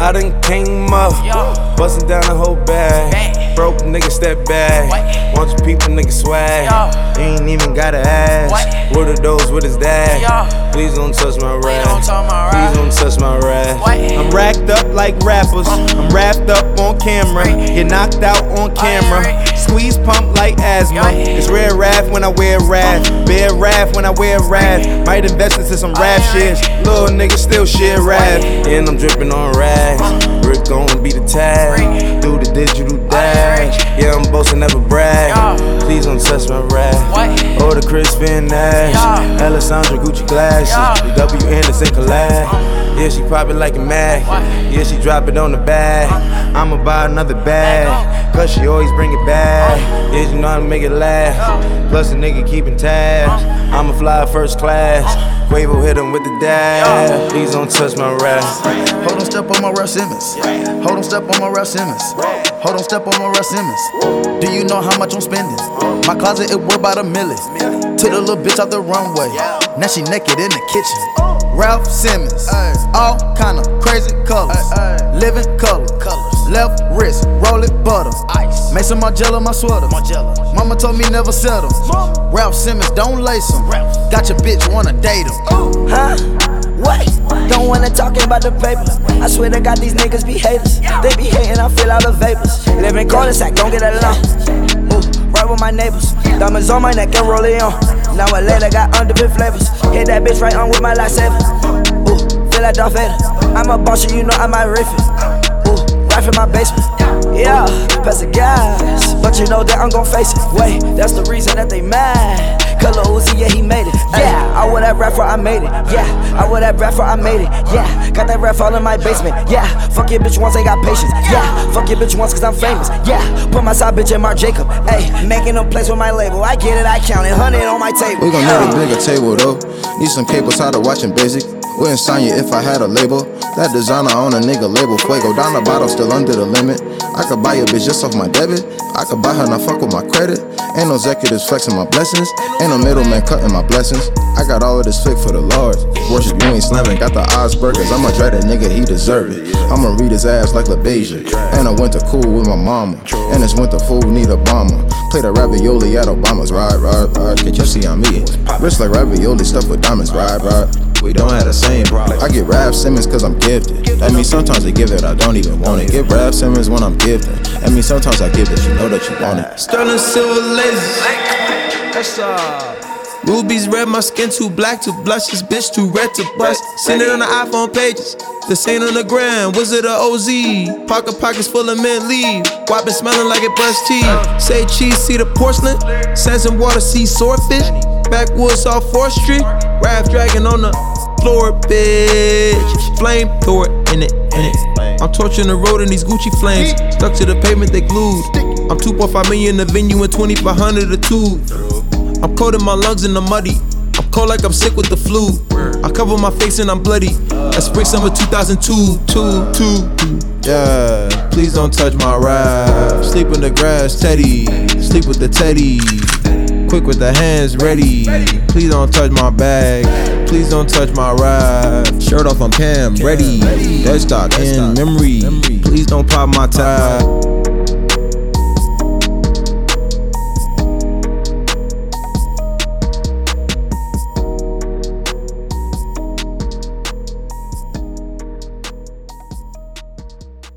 I done came up, bustin' down the whole bag. Broke nigga step back. Your people nigga swag. Ain't even gotta ask. What his dad? Please don't touch my Raf. Please don't touch my Raf. I'm racked up like rappers. I'm wrapped up on camera. Get knocked out on camera. Squeeze pump like asthma. It's rare wrath when I wear wrath. Bear wrath when I wear wrath. Might invest into some rap shit. Little nigga still shit rap. And I'm dripping on rags. Rick gon' be the tag. Do the digital dash. Yeah, I'm boasting, never brag. Please don't touch my Raf. Or the Kris Van Assche. Alessandra Gucci glasses. The W Anderson collab. Yeah, she probably like it mad. Yeah, she drop it on the bag. I'ma buy another bag. Cause she always bring it back. Yeah, you know how to make it last. Plus, the nigga keeping tabs. I'ma fly first class. Quavo hit him with the dab. Please don't touch my Raf. Hold on, step on my Raf Simons. Hold on, step on my Raf Simons. Hold on, step on my Raf Simons. Do you know how much I'm spending? My closet, it worth about a million. Took the little bitch out the runway. Now she naked in the kitchen. Raf Simons. All kind of crazy colors. Living color. Left wrist, roll it butter. Maison Margiela, my sweater. Mama told me never settle. Raf Simons, don't lace him. Got your bitch, wanna date him. Huh? What? Don't wanna talk about the papers. I swear to God, these niggas be haters. They be hating, I feel all the vapors. Live in cul-de-sac, don't get along. Ooh, right with my neighbors. Diamonds on my neck and roll it on. Now I later got underbit flavors. Hit that bitch right on with my lightsaber. Ooh, feel like Darth Vader. I'm a boss, you know I might riff my basement. Yeah, pass the gas. But you know that I'm gon' face it. Wait, that's the reason that they mad. Color Uzi, yeah, he made it. Yeah, I wear that rapper, I made it. Yeah, I wear that rapper, I made it. Yeah, got that rap all in my basement. Yeah, fuck your bitch once, ain't got patience. Yeah, fuck your bitch once, cause I'm famous. Yeah, put my side bitch in Marc Jacob. Hey, making a place with my label. I get it, I count it. 100 on my table. We gon' need a bigger table though. Need some cables tired of watching basic. Wouldn't sign you if I had a label. That designer on a nigga label. Fuego down the bottle, still under the limit. I could buy a bitch just off my debit. I could buy her, not fuck with my credit. Ain't no executives flexing my blessings. Ain't no middleman cutting my blessings. I got all of this flick for the Lord. Worship, you ain't slamming. Got the odds burgers. I'ma dry that nigga, he deserve it. I'ma read his ass like LaBeija. And I went to cool with my mama. And it's winter food, need a bomber. Play the ravioli at Obama's. Ride, ride, ride. Can't you see I'm me? Rich like ravioli, stuffed with diamonds. Ride, ride. We don't have the same problem. I get Raf Simons cause I'm gifted. That means sometimes I give it, I don't even want it. Get Raf Simons when I'm gifted. That means sometimes I give it, you know that you want it. Sterling silver lasers. That's uh. Rubies red, my skin too black to blush. This bitch too red to bust. Send it on the iPhone pages. This ain't on the gram. Was it a OZ? Pocket pockets full of mint leaf. Why been smelling like it brushed teeth? Say cheese, see the porcelain. Sands and water, see swordfish. Backwoods off 4th Street. Rap dragon on the floor, bitch. Flame throw it in it, in it. I'm torching the road in these Gucci flames. Stuck to the pavement, they glued. I'm 2.5 million the venue and 2500 a tube. I'm coating my lungs in the muddy. I'm cold like I'm sick with the flu. I cover my face and I'm bloody. That's spring summer 2002, two, two. Yeah, please don't touch my Raf. Sleep in the grass, Teddy. Sleep with the Teddy. Quick with the hands ready. Please don't touch my bag. Please don't touch my Raf. Shirt off, I'm Cam, ready. Dead stock in memory. Please don't pop my tab.